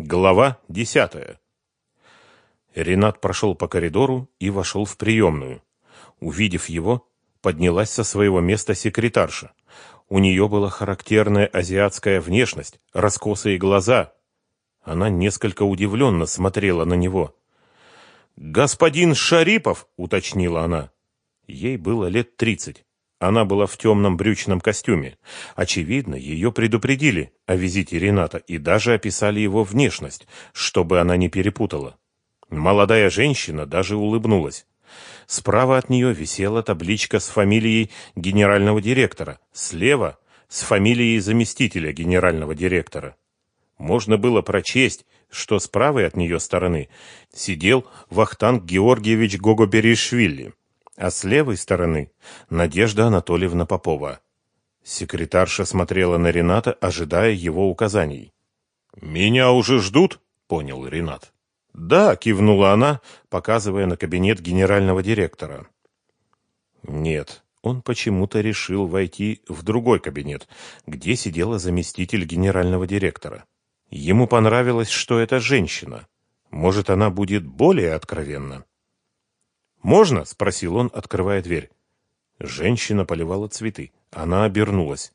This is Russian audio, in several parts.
Глава десятая. Ренат прошел по коридору и вошел в приемную. Увидев его, поднялась со своего места секретарша. У нее была характерная азиатская внешность, раскосые глаза. Она несколько удивленно смотрела на него. «Господин Шарипов», — уточнила она. Ей было лет тридцать. Она была в темном брючном костюме. Очевидно, ее предупредили о визите Рената и даже описали его внешность, чтобы она не перепутала. Молодая женщина даже улыбнулась. Справа от нее висела табличка с фамилией генерального директора, слева — с фамилией заместителя генерального директора. Можно было прочесть, что с правой от нее стороны сидел Вахтанг Георгиевич Гогоберишвили а с левой стороны Надежда Анатольевна Попова. Секретарша смотрела на Рената, ожидая его указаний. «Меня уже ждут?» — понял Ренат. «Да», — кивнула она, показывая на кабинет генерального директора. «Нет, он почему-то решил войти в другой кабинет, где сидела заместитель генерального директора. Ему понравилось, что это женщина. Может, она будет более откровенна?» «Можно?» — спросил он, открывая дверь. Женщина поливала цветы. Она обернулась.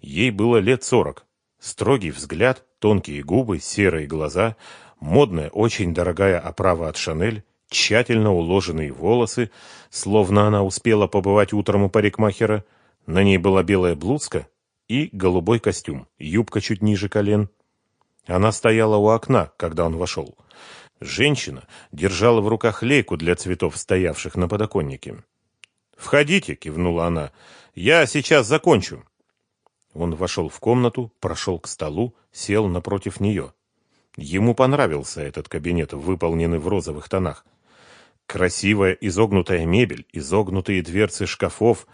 Ей было лет сорок. Строгий взгляд, тонкие губы, серые глаза, модная, очень дорогая оправа от Шанель, тщательно уложенные волосы, словно она успела побывать утром у парикмахера. На ней была белая блузка и голубой костюм, юбка чуть ниже колен. Она стояла у окна, когда он вошел. Женщина держала в руках лейку для цветов, стоявших на подоконнике. «Входите», — кивнула она, — «я сейчас закончу». Он вошел в комнату, прошел к столу, сел напротив нее. Ему понравился этот кабинет, выполненный в розовых тонах. Красивая изогнутая мебель, изогнутые дверцы шкафов,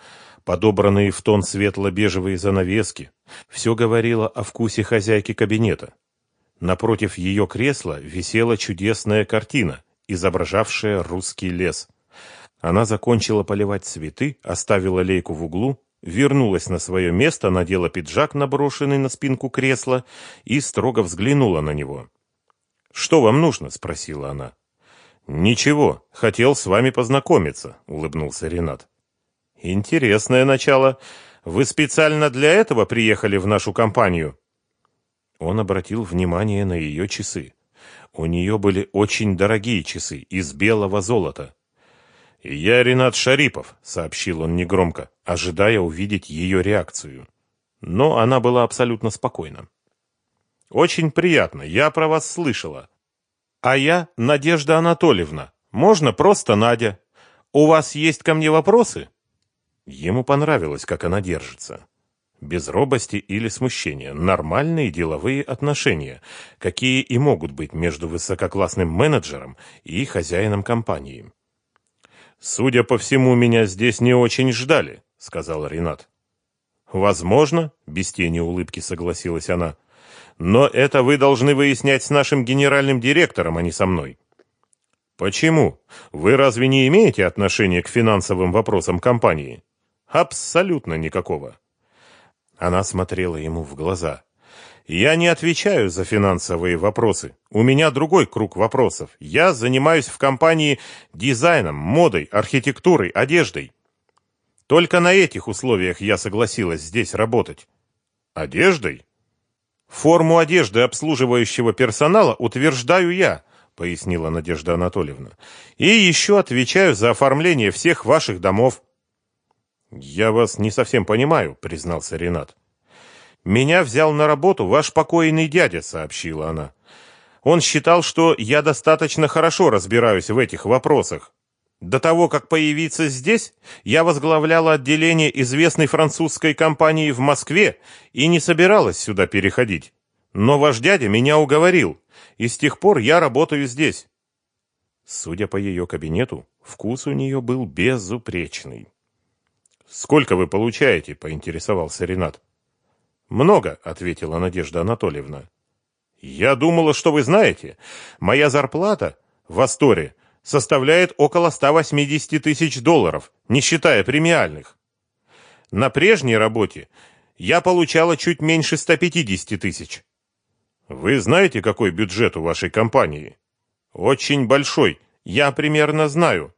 подобранные в тон светло-бежевые занавески. Все говорило о вкусе хозяйки кабинета. Напротив ее кресла висела чудесная картина, изображавшая русский лес. Она закончила поливать цветы, оставила лейку в углу, вернулась на свое место, надела пиджак, наброшенный на спинку кресла, и строго взглянула на него. «Что вам нужно?» — спросила она. «Ничего, хотел с вами познакомиться», — улыбнулся Ренат. «Интересное начало. Вы специально для этого приехали в нашу компанию?» Он обратил внимание на ее часы. У нее были очень дорогие часы из белого золота. «Я Ренат Шарипов», — сообщил он негромко, ожидая увидеть ее реакцию. Но она была абсолютно спокойна. «Очень приятно, я про вас слышала. А я Надежда Анатольевна. Можно просто Надя. У вас есть ко мне вопросы?» Ему понравилось, как она держится без робости или смущения, нормальные деловые отношения, какие и могут быть между высококлассным менеджером и хозяином компании. «Судя по всему, меня здесь не очень ждали», — сказал Ренат. «Возможно», — без тени улыбки согласилась она, «но это вы должны выяснять с нашим генеральным директором, а не со мной». «Почему? Вы разве не имеете отношения к финансовым вопросам компании?» «Абсолютно никакого». Она смотрела ему в глаза. «Я не отвечаю за финансовые вопросы. У меня другой круг вопросов. Я занимаюсь в компании дизайном, модой, архитектурой, одеждой. Только на этих условиях я согласилась здесь работать». «Одеждой?» «Форму одежды обслуживающего персонала утверждаю я», пояснила Надежда Анатольевна. «И еще отвечаю за оформление всех ваших домов». «Я вас не совсем понимаю», — признался Ренат. «Меня взял на работу ваш покойный дядя», — сообщила она. «Он считал, что я достаточно хорошо разбираюсь в этих вопросах. До того, как появиться здесь, я возглавляла отделение известной французской компании в Москве и не собиралась сюда переходить. Но ваш дядя меня уговорил, и с тех пор я работаю здесь». Судя по ее кабинету, вкус у нее был безупречный. «Сколько вы получаете?» – поинтересовался Ренат. «Много», – ответила Надежда Анатольевна. «Я думала, что вы знаете. Моя зарплата в Асторе составляет около 180 тысяч долларов, не считая премиальных. На прежней работе я получала чуть меньше 150 тысяч». Вы знаете, какой бюджет у вашей компании? Очень большой. Я примерно знаю.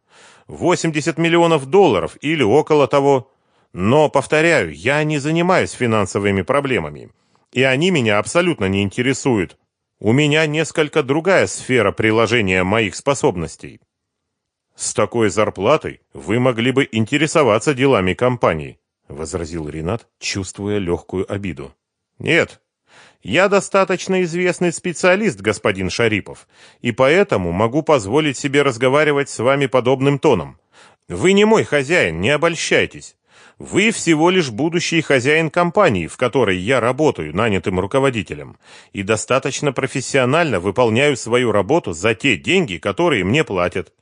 80 миллионов долларов или около того. Но, повторяю, я не занимаюсь финансовыми проблемами. И они меня абсолютно не интересуют. У меня несколько другая сфера приложения моих способностей. С такой зарплатой вы могли бы интересоваться делами компании, возразил Ренат, чувствуя легкую обиду. Нет, я достаточно известный специалист, господин Шарипов, и поэтому могу позволить себе разговаривать с вами подобным тоном. Вы не мой хозяин, не обольщайтесь. Вы всего лишь будущий хозяин компании, в которой я работаю нанятым руководителем, и достаточно профессионально выполняю свою работу за те деньги, которые мне платят.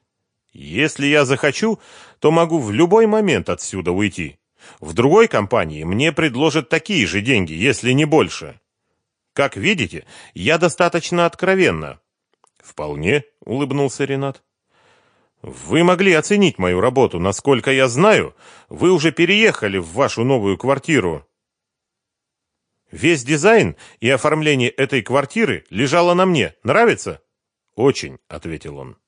Если я захочу, то могу в любой момент отсюда уйти. В другой компании мне предложат такие же деньги, если не больше. Как видите, я достаточно откровенна. Вполне, улыбнулся Ренат. Вы могли оценить мою работу, насколько я знаю, вы уже переехали в вашу новую квартиру. Весь дизайн и оформление этой квартиры лежало на мне. Нравится? Очень, ответил он.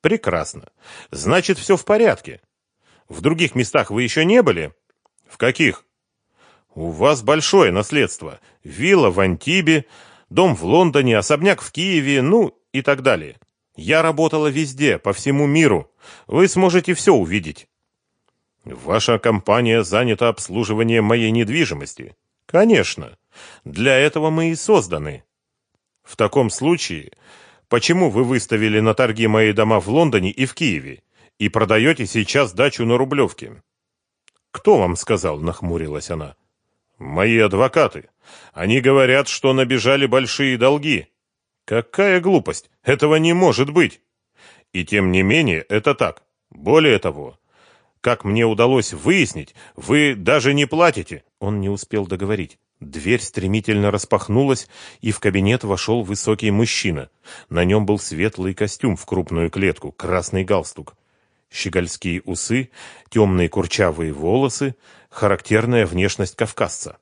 Прекрасно. Значит, все в порядке. В других местах вы еще не были? В каких? У вас большое наследство. Вилла в Антибе, дом в Лондоне, особняк в Киеве, ну и так далее. Я работала везде, по всему миру. Вы сможете все увидеть. Ваша компания занята обслуживанием моей недвижимости. Конечно. Для этого мы и созданы. В таком случае, почему вы выставили на торги мои дома в Лондоне и в Киеве и продаете сейчас дачу на Рублевке? Кто вам сказал, нахмурилась она. Мои адвокаты. Они говорят, что набежали большие долги. Какая глупость! Этого не может быть. И тем не менее, это так. Более того, как мне удалось выяснить, вы даже не платите. Он не успел договорить. Дверь стремительно распахнулась, и в кабинет вошел высокий мужчина. На нем был светлый костюм в крупную клетку, красный галстук. Щегольские усы, темные курчавые волосы, характерная внешность кавказца.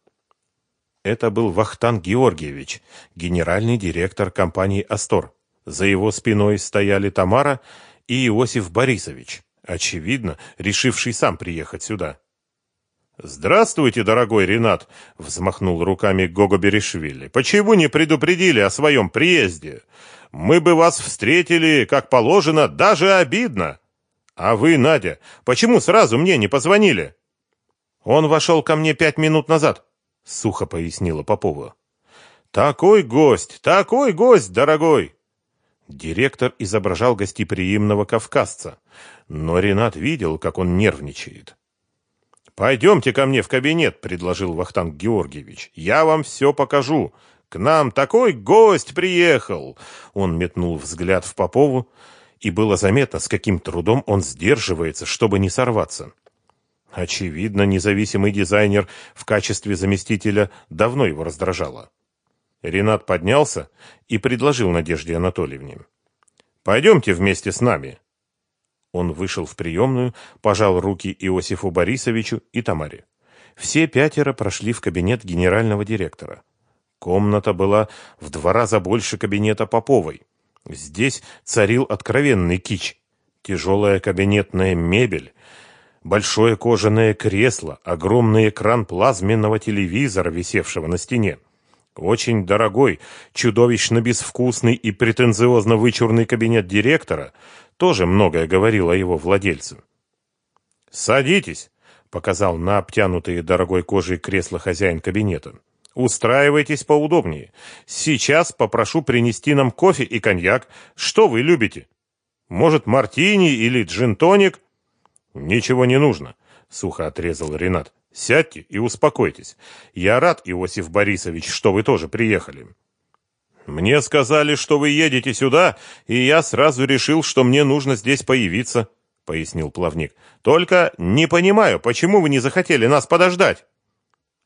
Это был Вахтан Георгиевич, генеральный директор компании «Астор». За его спиной стояли Тамара и Иосиф Борисович, очевидно, решивший сам приехать сюда. «Здравствуйте, дорогой Ренат!» — взмахнул руками Гого Берешвили. «Почему не предупредили о своем приезде? Мы бы вас встретили, как положено, даже обидно!» «А вы, Надя, почему сразу мне не позвонили?» «Он вошел ко мне пять минут назад», — сухо пояснила Попова. «Такой гость, такой гость, дорогой!» Директор изображал гостеприимного кавказца, но Ренат видел, как он нервничает. «Пойдемте ко мне в кабинет», — предложил Вахтанг Георгиевич. «Я вам все покажу. К нам такой гость приехал!» Он метнул взгляд в Попову, и было заметно, с каким трудом он сдерживается, чтобы не сорваться. Очевидно, независимый дизайнер в качестве заместителя давно его раздражало. Ренат поднялся и предложил Надежде Анатольевне. «Пойдемте вместе с нами». Он вышел в приемную, пожал руки Иосифу Борисовичу и Тамаре. Все пятеро прошли в кабинет генерального директора. Комната была в два раза больше кабинета Поповой. Здесь царил откровенный кич. Тяжелая кабинетная мебель, большое кожаное кресло, огромный экран плазменного телевизора, висевшего на стене. Очень дорогой, чудовищно безвкусный и претенциозно вычурный кабинет директора тоже многое говорил о его владельце. «Садитесь», — показал на обтянутые дорогой кожей кресла хозяин кабинета. Устраивайтесь поудобнее. Сейчас попрошу принести нам кофе и коньяк. Что вы любите? Может, мартини или джин-тоник? Ничего не нужно, сухо отрезал Ренат. Сядьте и успокойтесь. Я рад, Иосиф Борисович, что вы тоже приехали. Мне сказали, что вы едете сюда, и я сразу решил, что мне нужно здесь появиться, пояснил плавник. Только не понимаю, почему вы не захотели нас подождать?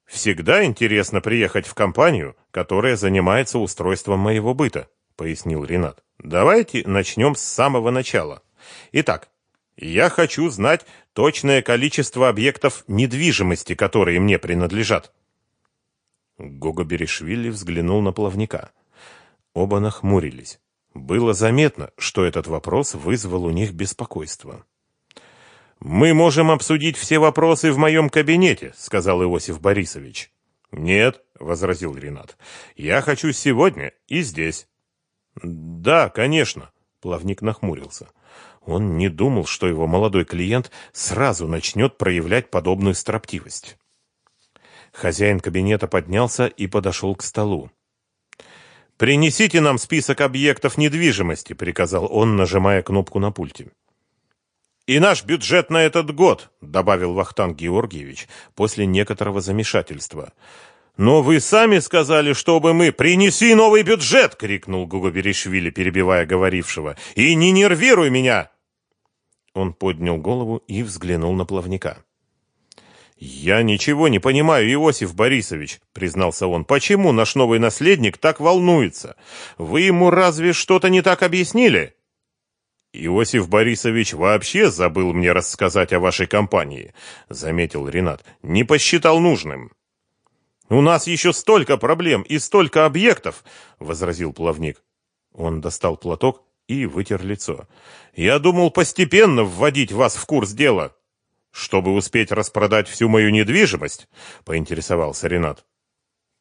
Всегда интересно приехать в компанию, которая занимается устройством моего быта, пояснил Ренат. Давайте начнем с самого начала. Итак, я хочу знать точное количество объектов недвижимости, которые мне принадлежат. Гого Берешвили взглянул на плавника. Оба нахмурились. Было заметно, что этот вопрос вызвал у них беспокойство. «Мы можем обсудить все вопросы в моем кабинете», — сказал Иосиф Борисович. «Нет», — возразил Ренат, — «я хочу сегодня и здесь». «Да, конечно», — плавник нахмурился. Он не думал, что его молодой клиент сразу начнет проявлять подобную строптивость. Хозяин кабинета поднялся и подошел к столу. «Принесите нам список объектов недвижимости», — приказал он, нажимая кнопку на пульте. «И наш бюджет на этот год», — добавил Вахтанг Георгиевич после некоторого замешательства. «Но вы сами сказали, чтобы мы...» «Принеси новый бюджет!» — крикнул Гуго Беришвили, перебивая говорившего. «И не нервируй меня!» Он поднял голову и взглянул на плавника. «Я ничего не понимаю, Иосиф Борисович», — признался он. «Почему наш новый наследник так волнуется? Вы ему разве что-то не так объяснили?» «Иосиф Борисович вообще забыл мне рассказать о вашей компании», — заметил Ренат. «Не посчитал нужным». «У нас еще столько проблем и столько объектов», — возразил плавник. Он достал платок и вытер лицо. «Я думал постепенно вводить вас в курс дела». «Чтобы успеть распродать всю мою недвижимость?» — поинтересовался Ренат.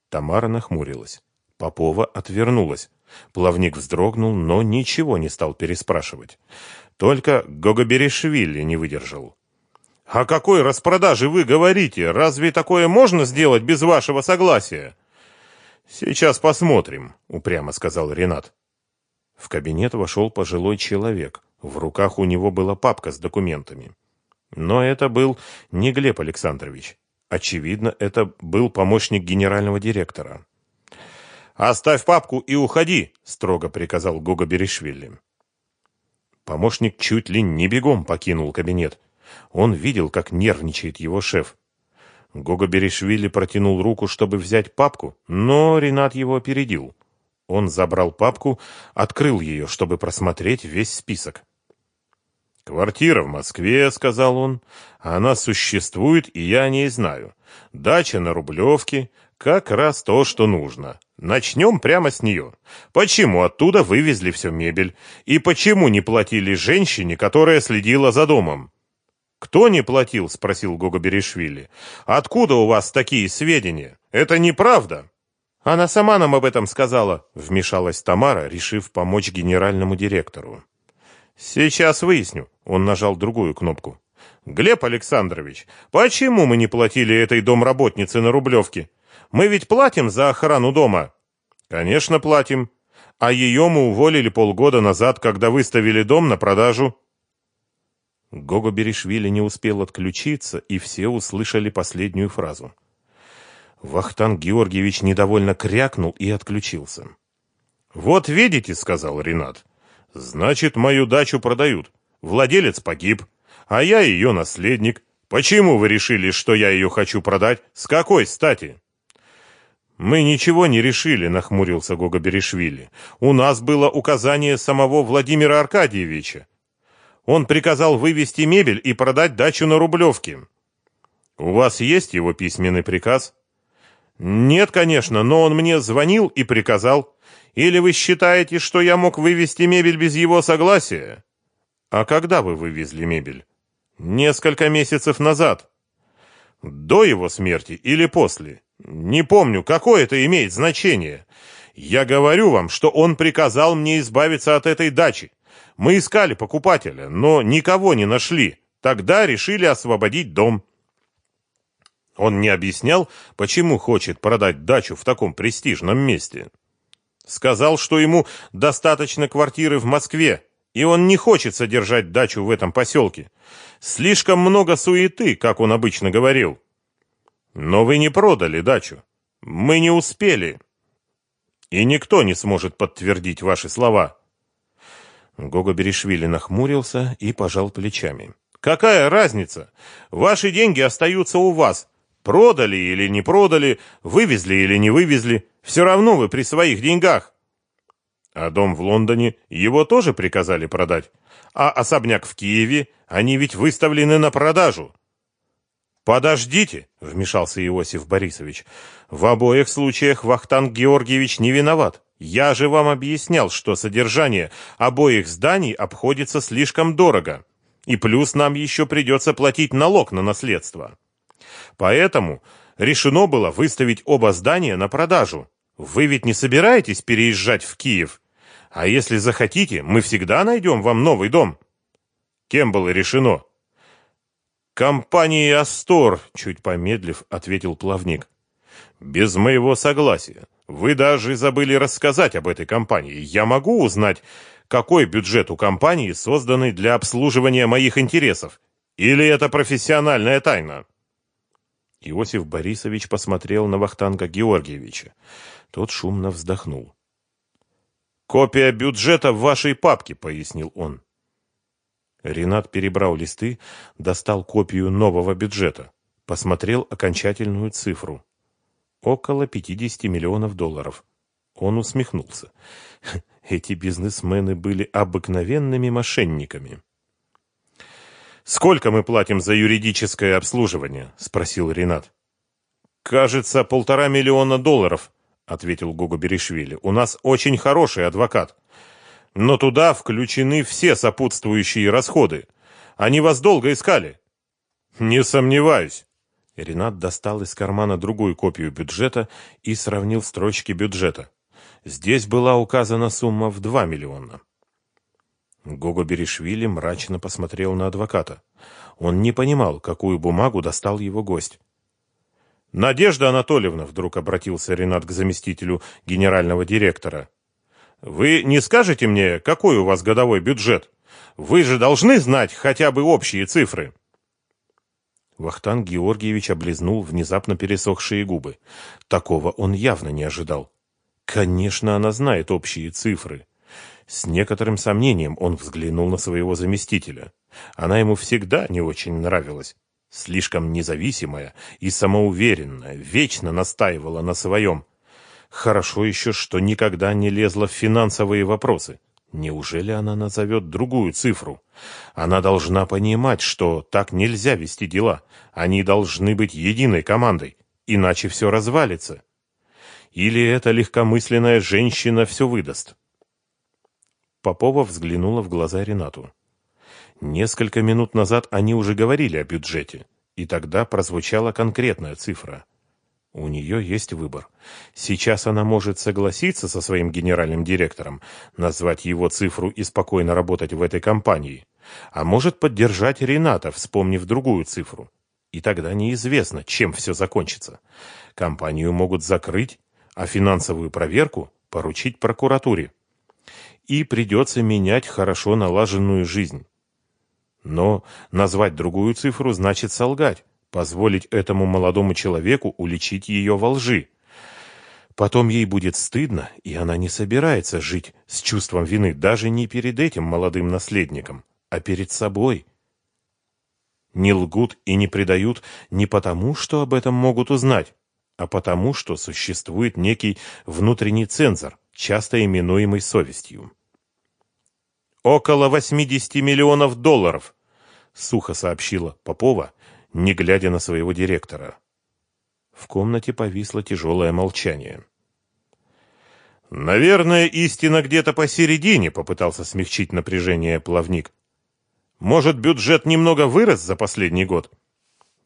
Тамара нахмурилась. Попова отвернулась. Плавник вздрогнул, но ничего не стал переспрашивать. Только Гогоберишвили не выдержал. «О какой распродаже вы говорите? Разве такое можно сделать без вашего согласия?» «Сейчас посмотрим», — упрямо сказал Ренат. В кабинет вошел пожилой человек. В руках у него была папка с документами. Но это был не Глеб Александрович. Очевидно, это был помощник генерального директора. «Оставь папку и уходи!» — строго приказал Гога Берешвили. Помощник чуть ли не бегом покинул кабинет. Он видел, как нервничает его шеф. Гога Берешвили протянул руку, чтобы взять папку, но Ренат его опередил. Он забрал папку, открыл ее, чтобы просмотреть весь список. «Квартира в Москве», — сказал он. «Она существует, и я о ней знаю. Дача на Рублевке — как раз то, что нужно. Начнем прямо с нее. Почему оттуда вывезли всю мебель? И почему не платили женщине, которая следила за домом?» «Кто не платил?» — спросил Гога. «Откуда у вас такие сведения? Это неправда!» «Она сама нам об этом сказала», — вмешалась Тамара, решив помочь генеральному директору. Сейчас выясню. Он нажал другую кнопку. Глеб Александрович, почему мы не платили этой домработнице на Рублевке? Мы ведь платим за охрану дома. Конечно, платим. А ее мы уволили полгода назад, когда выставили дом на продажу. Гого Беришвили не успел отключиться, и все услышали последнюю фразу. Вахтанг Георгиевич недовольно крякнул и отключился. «Вот видите», — сказал Ренат, Значит, мою дачу продают. Владелец погиб, а я ее наследник. Почему вы решили, что я ее хочу продать? С какой стати? Мы ничего не решили, нахмурился Гога Берешвили. У нас было указание самого Владимира Аркадьевича. Он приказал вывести мебель и продать дачу на Рублевке. У вас есть его письменный приказ? Нет, конечно, но он мне звонил и приказал. Или вы считаете, что я мог вывести мебель без его согласия? А когда вы вывезли мебель? Несколько месяцев назад. До его смерти или после? Не помню, какое это имеет значение. Я говорю вам, что он приказал мне избавиться от этой дачи. Мы искали покупателя, но никого не нашли. Тогда решили освободить дом. Он не объяснял, почему хочет продать дачу в таком престижном месте. Сказал, что ему достаточно квартиры в Москве, и он не хочет содержать дачу в этом поселке. Слишком много суеты, как он обычно говорил. Но вы не продали дачу. Мы не успели. И никто не сможет подтвердить ваши слова. Гога Беришвили нахмурился и пожал плечами. Какая разница? Ваши деньги остаются у вас. Продали или не продали, вывезли или не вывезли, все равно вы при своих деньгах. А дом в Лондоне его тоже приказали продать. А особняк в Киеве, они ведь выставлены на продажу. Подождите, вмешался Иосиф Борисович. В обоих случаях Вахтанг Георгиевич не виноват. Я же вам объяснял, что содержание обоих зданий обходится слишком дорого. И плюс нам еще придется платить налог на наследство. Поэтому решено было выставить оба здания на продажу. Вы ведь не собираетесь переезжать в Киев? А если захотите, мы всегда найдем вам новый дом. Кем было решено? Компанией Астор, чуть помедлив, ответил плавник. Без моего согласия. Вы даже забыли рассказать об этой компании. Я могу узнать, какой бюджет у компании, созданный для обслуживания моих интересов? Или это профессиональная тайна? Иосиф Борисович посмотрел на Вахтанга Георгиевича. Тот шумно вздохнул. «Копия бюджета в вашей папке», — пояснил он. Ренат перебрал листы, достал копию нового бюджета, посмотрел окончательную цифру. Около 50 миллионов долларов. Он усмехнулся. Эти бизнесмены были обыкновенными мошенниками. «Сколько мы платим за юридическое обслуживание?» – спросил Ренат. «Кажется, полтора миллиона долларов», – ответил Гого Беришвили. «У нас очень хороший адвокат. Но туда включены все сопутствующие расходы. Они вас долго искали». «Не сомневаюсь». Ренат достал из кармана другую копию бюджета и сравнил строчки бюджета. Здесь была указана сумма в 2 миллиона. Гого Беришвили мрачно посмотрел на адвоката. Он не понимал, какую бумагу достал его гость. «Надежда Анатольевна», — вдруг обратился Ренат к заместителю генерального директора. «Вы не скажете мне, какой у вас годовой бюджет? Вы же должны знать хотя бы общие цифры». Вахтанг Георгиевич облизнул внезапно пересохшие губы. Такого он явно не ожидал. Конечно, она знает общие цифры. С некоторым сомнением он взглянул на своего заместителя. Она ему всегда не очень нравилась. Слишком независимая и самоуверенная, вечно настаивала на своем. Хорошо еще, что никогда не лезла в финансовые вопросы. Неужели она назовет другую цифру? Она должна понимать, что так нельзя вести дела. Они должны быть единой командой, иначе все развалится. Или эта легкомысленная женщина все выдаст? Попова взглянула в глаза Ренату. Несколько минут назад они уже говорили о бюджете, и тогда прозвучала конкретная цифра. У нее есть выбор. Сейчас она может согласиться со своим генеральным директором, назвать его цифру и спокойно работать в этой компании, а может поддержать Рената, вспомнив другую цифру. И тогда неизвестно, чем все закончится. Компанию могут закрыть а финансовую проверку поручить прокуратуре. И придется менять хорошо налаженную жизнь. Но назвать другую цифру значит солгать, позволить этому молодому человеку уличить ее во лжи. Потом ей будет стыдно, и она не собирается жить с чувством вины даже не перед этим молодым наследником, а перед собой. Не лгут и не предают не потому, что об этом могут узнать, а потому, что существует некий внутренний цензор, часто именуемый совестью. «Около 80 миллионов долларов», — сухо сообщила Попова, не глядя на своего директора. В комнате повисло тяжелое молчание. «Наверное, истина где-то посередине», — попытался смягчить напряжение плавник. «Может, бюджет немного вырос за последний год?»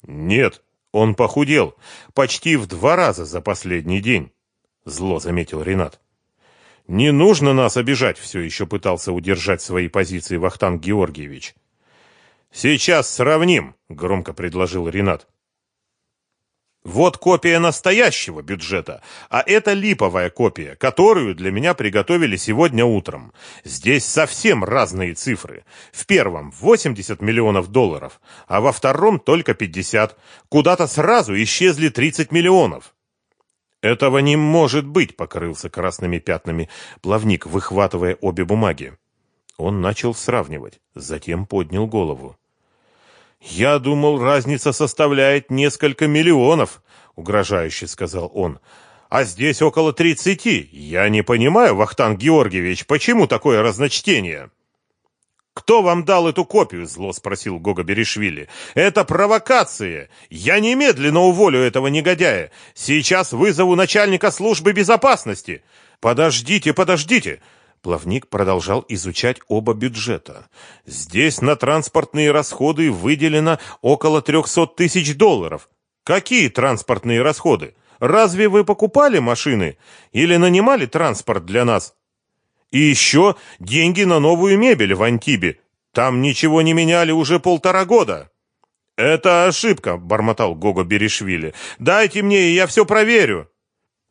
«Нет», он похудел почти в два раза за последний день, зло заметил Ренат. Не нужно нас обижать, все еще пытался удержать свои позиции Вахтанг Георгиевич. Сейчас сравним, громко предложил Ренат. Вот копия настоящего бюджета, а это липовая копия, которую для меня приготовили сегодня утром. Здесь совсем разные цифры. В первом 80 миллионов долларов, а во втором только 50. Куда-то сразу исчезли 30 миллионов. Этого не может быть, покрылся красными пятнами плавник, выхватывая обе бумаги. Он начал сравнивать, затем поднял голову. «Я думал, разница составляет несколько миллионов», — угрожающе сказал он. «А здесь около тридцати. Я не понимаю, Вахтанг Георгиевич, почему такое разночтение?» «Кто вам дал эту копию?» — зло спросил Гога Беришвили. «Это провокация! Я немедленно уволю этого негодяя! Сейчас вызову начальника службы безопасности! Подождите, подождите! Плавник продолжал изучать оба бюджета. Здесь на транспортные расходы выделено около 300 тысяч долларов. Какие транспортные расходы? Разве вы покупали машины или нанимали транспорт для нас? И еще деньги на новую мебель в Антибе. Там ничего не меняли уже полтора года. Это ошибка, бормотал Гого Беришвили. Дайте мне, и я все проверю.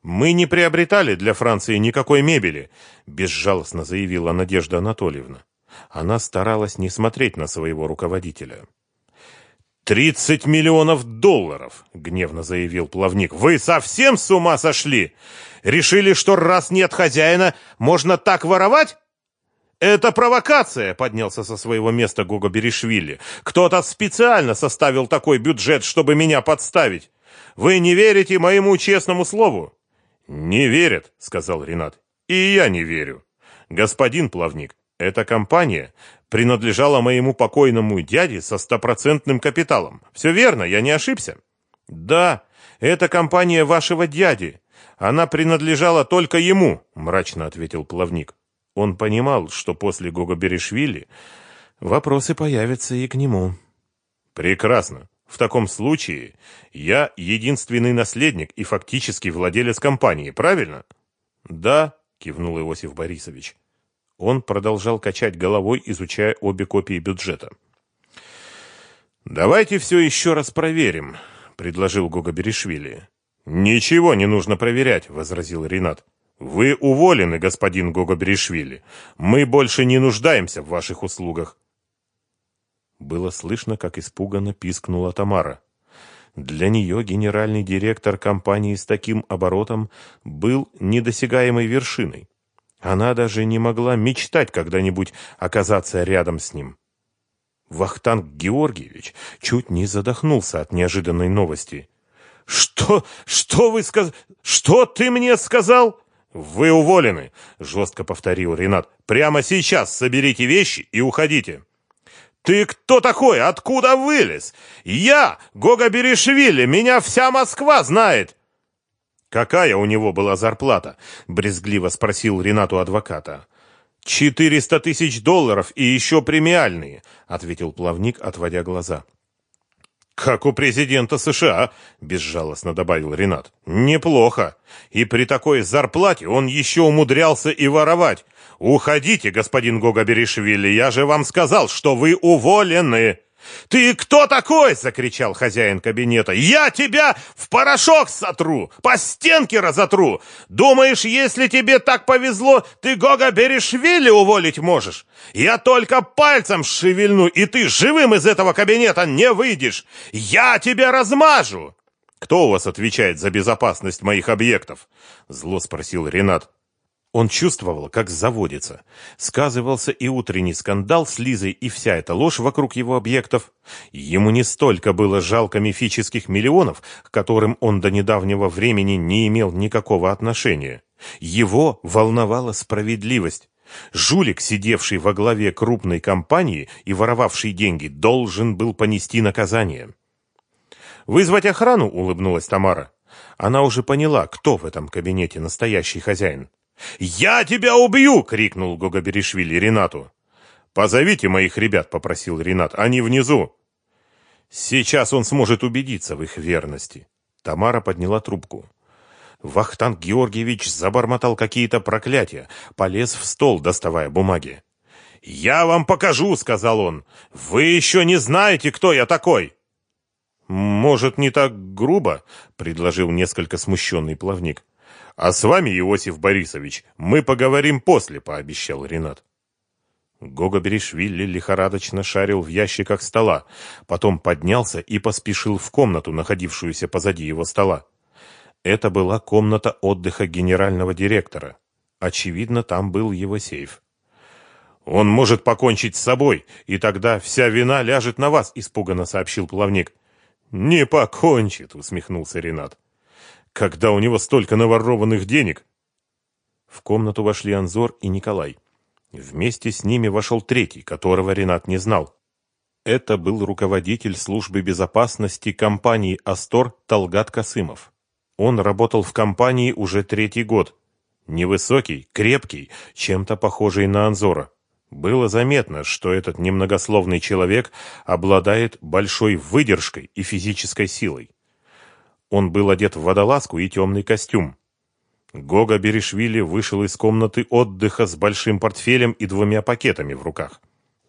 Мы не приобретали для Франции никакой мебели, безжалостно заявила Надежда Анатольевна. Она старалась не смотреть на своего руководителя. «Тридцать миллионов долларов!» — гневно заявил плавник. «Вы совсем с ума сошли? Решили, что раз нет хозяина, можно так воровать?» «Это провокация!» — поднялся со своего места Гого Беришвили. «Кто-то специально составил такой бюджет, чтобы меня подставить. Вы не верите моему честному слову?» «Не верят», — сказал Ренат. «И я не верю. Господин плавник, эта компания принадлежала моему покойному дяде со стопроцентным капиталом. Все верно, я не ошибся?» «Да, это компания вашего дяди. Она принадлежала только ему», — мрачно ответил плавник. Он понимал, что после Гого Берешвили вопросы появятся и к нему. «Прекрасно. В таком случае я единственный наследник и фактически владелец компании, правильно? Да, кивнул Иосиф Борисович. Он продолжал качать головой, изучая обе копии бюджета. Давайте все еще раз проверим, предложил Гога Беришвили. Ничего не нужно проверять, возразил Ренат. Вы уволены, господин Гога Беришвили. Мы больше не нуждаемся в ваших услугах. Было слышно, как испуганно пискнула Тамара. Для нее генеральный директор компании с таким оборотом был недосягаемой вершиной. Она даже не могла мечтать когда-нибудь оказаться рядом с ним. Вахтанг Георгиевич чуть не задохнулся от неожиданной новости. «Что? Что вы сказ... Что ты мне сказал?» «Вы уволены», — жестко повторил Ренат. «Прямо сейчас соберите вещи и уходите». «Ты кто такой? Откуда вылез? Я, Гога Берешвили, меня вся Москва знает!» «Какая у него была зарплата?» — брезгливо спросил Ренату адвоката. «Четыреста тысяч долларов и еще премиальные», — ответил плавник, отводя глаза. «Как у президента США», — безжалостно добавил Ренат. «Неплохо. И при такой зарплате он еще умудрялся и воровать. «Уходите, господин Гогаберишвили, я же вам сказал, что вы уволены!» «Ты кто такой?» — закричал хозяин кабинета. «Я тебя в порошок сотру, по стенке разотру! Думаешь, если тебе так повезло, ты Гога Берешвили уволить можешь? Я только пальцем шевельну, и ты живым из этого кабинета не выйдешь! Я тебя размажу!» «Кто у вас отвечает за безопасность моих объектов?» — зло спросил Ренат. Он чувствовал, как заводится. Сказывался и утренний скандал с Лизой, и вся эта ложь вокруг его объектов. Ему не столько было жалко мифических миллионов, к которым он до недавнего времени не имел никакого отношения. Его волновала справедливость. Жулик, сидевший во главе крупной компании и воровавший деньги, должен был понести наказание. «Вызвать охрану?» — улыбнулась Тамара. Она уже поняла, кто в этом кабинете настоящий хозяин. «Я тебя убью!» — крикнул Гогоберишвили Ренату. «Позовите моих ребят», — попросил Ренат. «Они внизу». Сейчас он сможет убедиться в их верности. Тамара подняла трубку. Вахтанг Георгиевич забормотал какие-то проклятия, полез в стол, доставая бумаги. «Я вам покажу», — сказал он. «Вы еще не знаете, кто я такой». «Может, не так грубо?» — предложил несколько смущенный плавник. А с вами, Иосиф Борисович, мы поговорим после, пообещал Ренат. Гога Беришвили лихорадочно шарил в ящиках стола, потом поднялся и поспешил в комнату, находившуюся позади его стола. Это была комната отдыха генерального директора. Очевидно, там был его сейф. «Он может покончить с собой, и тогда вся вина ляжет на вас», — испуганно сообщил плавник. «Не покончит», — усмехнулся Ренат когда у него столько наворованных денег? В комнату вошли Анзор и Николай. Вместе с ними вошел третий, которого Ренат не знал. Это был руководитель службы безопасности компании «Астор» Талгат Касымов. Он работал в компании уже третий год. Невысокий, крепкий, чем-то похожий на Анзора. Было заметно, что этот немногословный человек обладает большой выдержкой и физической силой. Он был одет в водолазку и темный костюм. Гога Берешвили вышел из комнаты отдыха с большим портфелем и двумя пакетами в руках.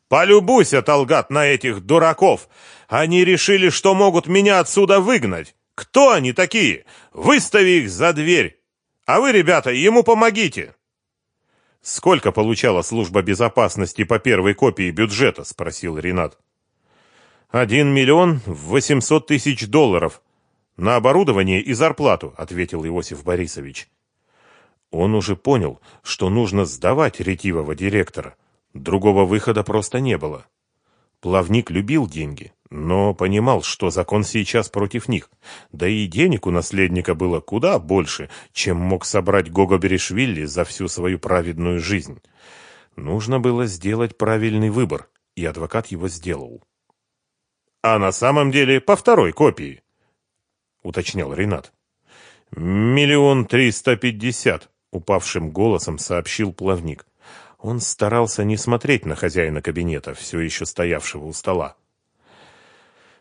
«Полюбуйся, Талгат, на этих дураков! Они решили, что могут меня отсюда выгнать! Кто они такие? Выстави их за дверь! А вы, ребята, ему помогите!» «Сколько получала служба безопасности по первой копии бюджета?» – спросил Ренат. «Один миллион восемьсот тысяч долларов. На оборудование и зарплату», – ответил Иосиф Борисович. Он уже понял, что нужно сдавать ретивого директора. Другого выхода просто не было. Плавник любил деньги, но понимал, что закон сейчас против них. Да и денег у наследника было куда больше, чем мог собрать Гого Берешвили за всю свою праведную жизнь. Нужно было сделать правильный выбор, и адвокат его сделал. «А на самом деле по второй копии», — уточнял Ренат. «Миллион триста пятьдесят», — упавшим голосом сообщил плавник. Он старался не смотреть на хозяина кабинета, все еще стоявшего у стола.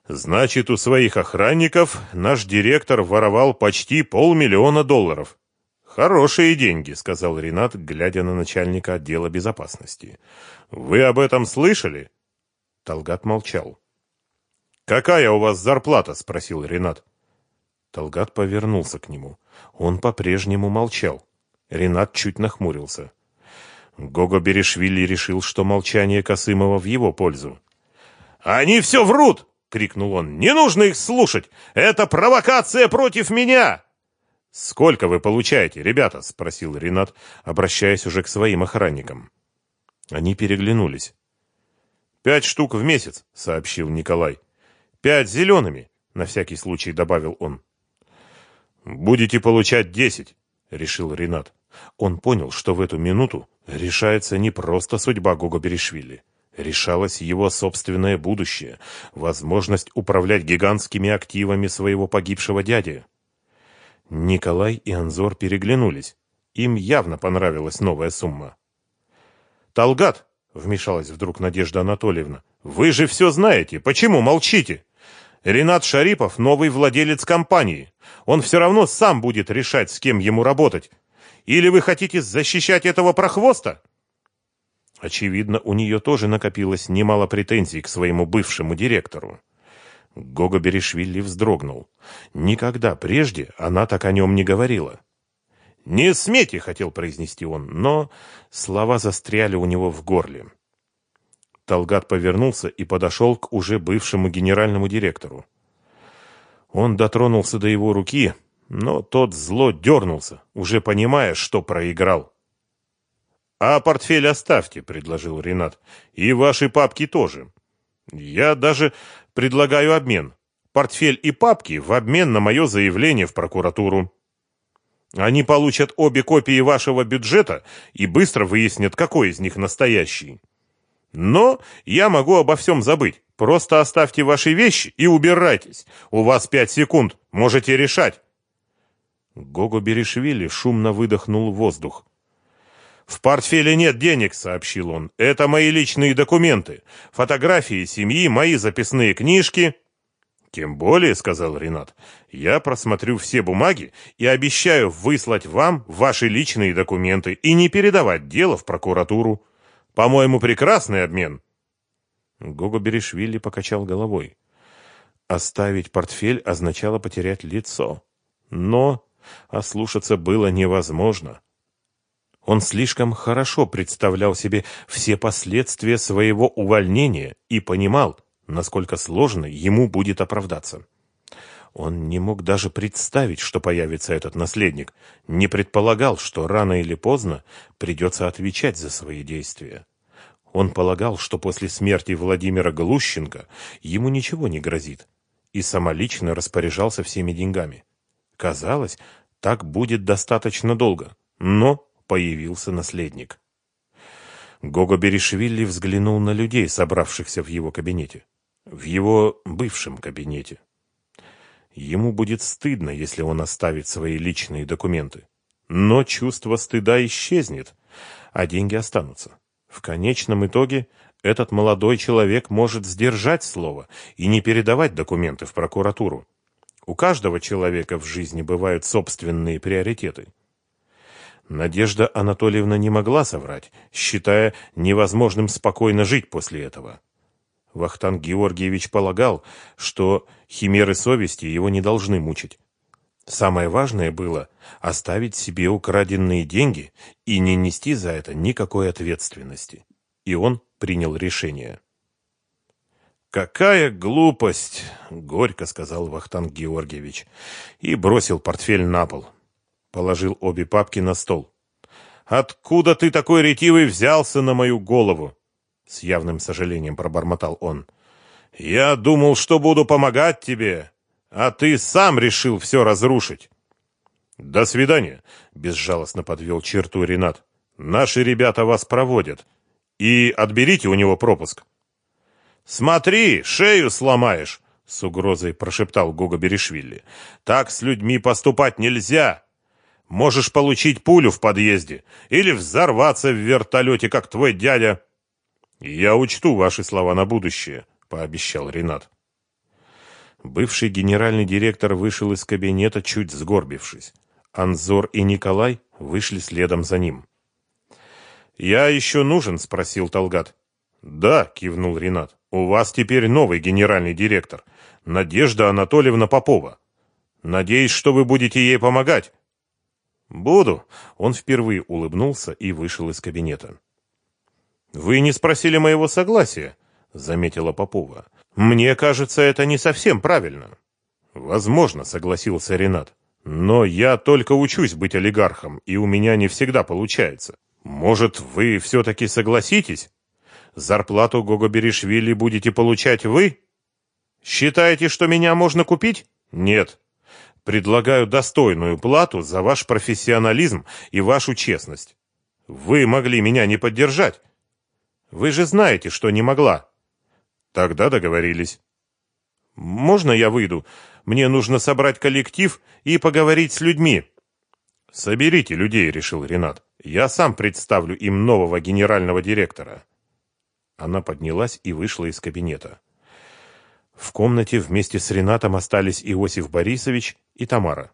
Значит, у своих охранников наш директор воровал почти полмиллиона долларов. Хорошие деньги, сказал Ренат, глядя на начальника отдела безопасности. Вы об этом слышали? Талгат молчал. Какая у вас зарплата? спросил Ренат. Талгат повернулся к нему. Он по-прежнему молчал. Ренат чуть нахмурился. Гого Берешвили решил, что молчание Косымова в его пользу. «Они все врут!» — крикнул он. «Не нужно их слушать! Это провокация против меня!» «Сколько вы получаете, ребята?» — спросил Ренат, обращаясь уже к своим охранникам. Они переглянулись. «Пять штук в месяц», — сообщил Николай. «Пять зелеными», — на всякий случай добавил он. «Будете получать десять», — решил Ренат. Он понял, что в эту минуту решается не просто судьба Гого Берешвили решалось его собственное будущее, возможность управлять гигантскими активами своего погибшего дяди. Николай и Анзор переглянулись. Им явно понравилась новая сумма. «Талгат!» — вмешалась вдруг Надежда Анатольевна. «Вы же все знаете. Почему молчите? Ренат Шарипов — новый владелец компании. Он все равно сам будет решать, с кем ему работать. Или вы хотите защищать этого прохвоста?» Очевидно, у нее тоже накопилось немало претензий к своему бывшему директору. Гого Берешвили вздрогнул. Никогда прежде она так о нем не говорила. «Не смейте!» — хотел произнести он, но слова застряли у него в горле. Талгат повернулся и подошел к уже бывшему генеральному директору. Он дотронулся до его руки, но тот зло дернулся, уже понимая, что проиграл. «А портфель оставьте», — предложил Ренат. «И ваши папки тоже. Я даже предлагаю обмен. Портфель и папки в обмен на мое заявление в прокуратуру. Они получат обе копии вашего бюджета и быстро выяснят, какой из них настоящий. Но я могу обо всем забыть. Просто оставьте ваши вещи и убирайтесь. У вас пять секунд. Можете решать». Гого Берешвили шумно выдохнул воздух. «В портфеле нет денег», — сообщил он. «Это мои личные документы. Фотографии семьи, мои записные книжки». «Тем более», — сказал Ренат, — «я просмотрю все бумаги и обещаю выслать вам ваши личные документы и не передавать дело в прокуратуру. По-моему, прекрасный обмен». Гого Берешвили покачал головой. Оставить портфель означало потерять лицо. Но ослушаться было невозможно. Он слишком хорошо представлял себе все последствия своего увольнения и понимал, насколько сложно ему будет оправдаться. Он не мог даже представить, что появится этот наследник, не предполагал, что рано или поздно придется отвечать за свои действия. Он полагал, что после смерти Владимира Глущенко ему ничего не грозит, и самолично распоряжался всеми деньгами. Казалось, так будет достаточно долго, но появился наследник. Гого Беришвили взглянул на людей, собравшихся в его кабинете. В его бывшем кабинете. Ему будет стыдно, если он оставит свои личные документы. но чувство стыда исчезнет, а деньги останутся. В конечном итоге этот молодой человек может сдержать слово и не передавать документы в прокуратуру. У каждого человека в жизни бывают собственные приоритеты. Надежда Анатольевна не могла соврать, считая невозможным спокойно жить после этого. Вахтанг Георгиевич полагал, что химеры совести его не должны мучить. Самое важное было оставить себе украденные деньги и не нести за это никакой ответственности. И он принял решение. «Какая глупость!» — горько сказал Вахтанг Георгиевич и бросил портфель на пол. Положил обе папки на стол. «Откуда ты такой ретивый взялся на мою голову?» С явным сожалением пробормотал он. «Я думал, что буду помогать тебе, а ты сам решил все разрушить». «До свидания», — безжалостно подвел черту Ренат. «Наши ребята вас проводят. И отберите у него пропуск». «Смотри, шею сломаешь», — с угрозой прошептал Гога Берешвили. «Так с людьми поступать нельзя. Можешь получить пулю в подъезде или взорваться в вертолете, как твой дядя». «Я учту ваши слова на будущее», — пообещал Ренат. Бывший генеральный директор вышел из кабинета, чуть сгорбившись. Анзор и Николай вышли следом за ним. «Я еще нужен?» — спросил Талгат. «Да», — кивнул Ренат. «У вас теперь новый генеральный директор, Надежда Анатольевна Попова. Надеюсь, что вы будете ей помогать». «Буду», — он впервые улыбнулся и вышел из кабинета. «Вы не спросили моего согласия», — заметила Попова. «Мне кажется, это не совсем правильно». «Возможно», — согласился Ренат. «Но я только учусь быть олигархом, и у меня не всегда получается. Может, вы все-таки согласитесь? Зарплату Гогоберишвили будете получать вы? Считаете, что меня можно купить? Нет. Предлагаю достойную плату за ваш профессионализм и вашу честность. Вы могли меня не поддержать, вы же знаете, что не могла. Тогда договорились. Можно я выйду? Мне нужно собрать коллектив и поговорить с людьми. Соберите людей, решил Ренат. Я сам представлю им нового генерального директора. Она поднялась и вышла из кабинета. В комнате вместе с Ренатом остались Иосиф Борисович и Тамара.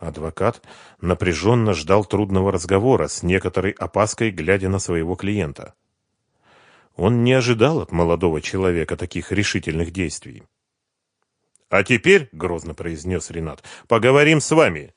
Адвокат напряженно ждал трудного разговора с некоторой опаской, глядя на своего клиента. Он не ожидал от молодого человека таких решительных действий. «А теперь, — грозно произнес Ренат, — поговорим с вами.